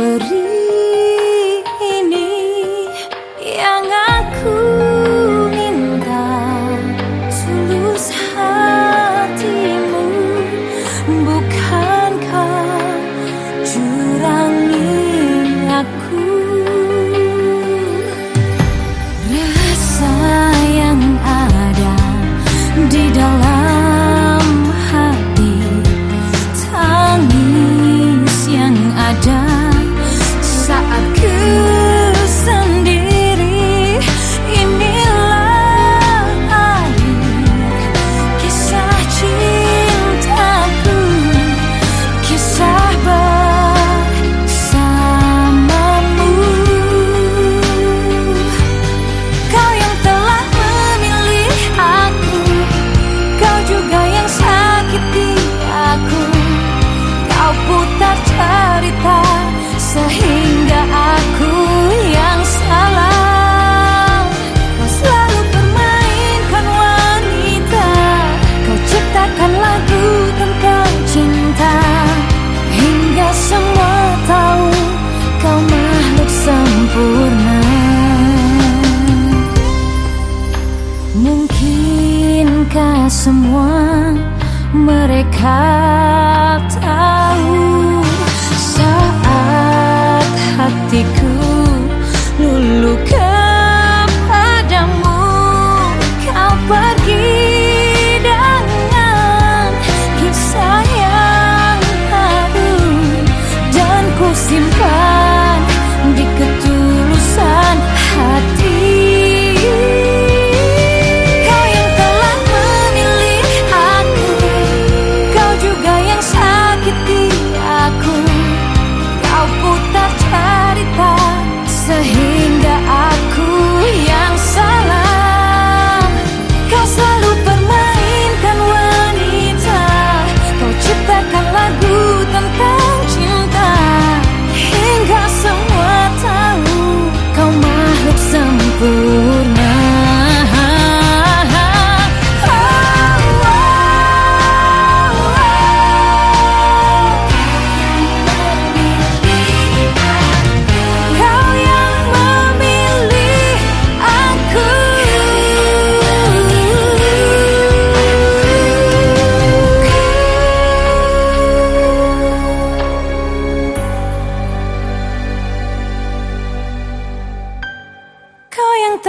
Beri ini yang aku minta. Tulus hatimu. Bukankah jurang semua mereka tahu saat hatiku luluhkan.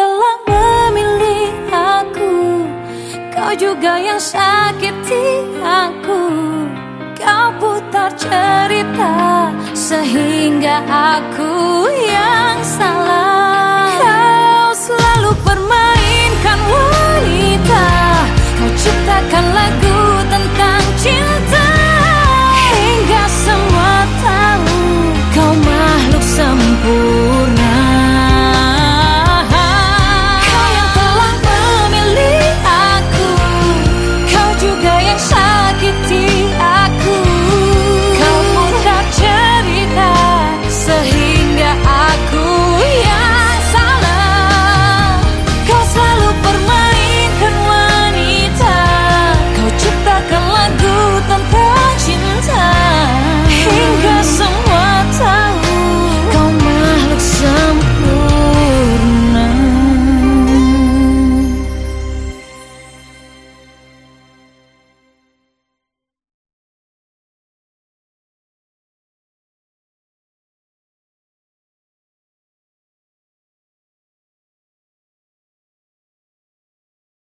telah memilih aku. Kau juga yang sakiti aku Kau putar cerita sehingga aku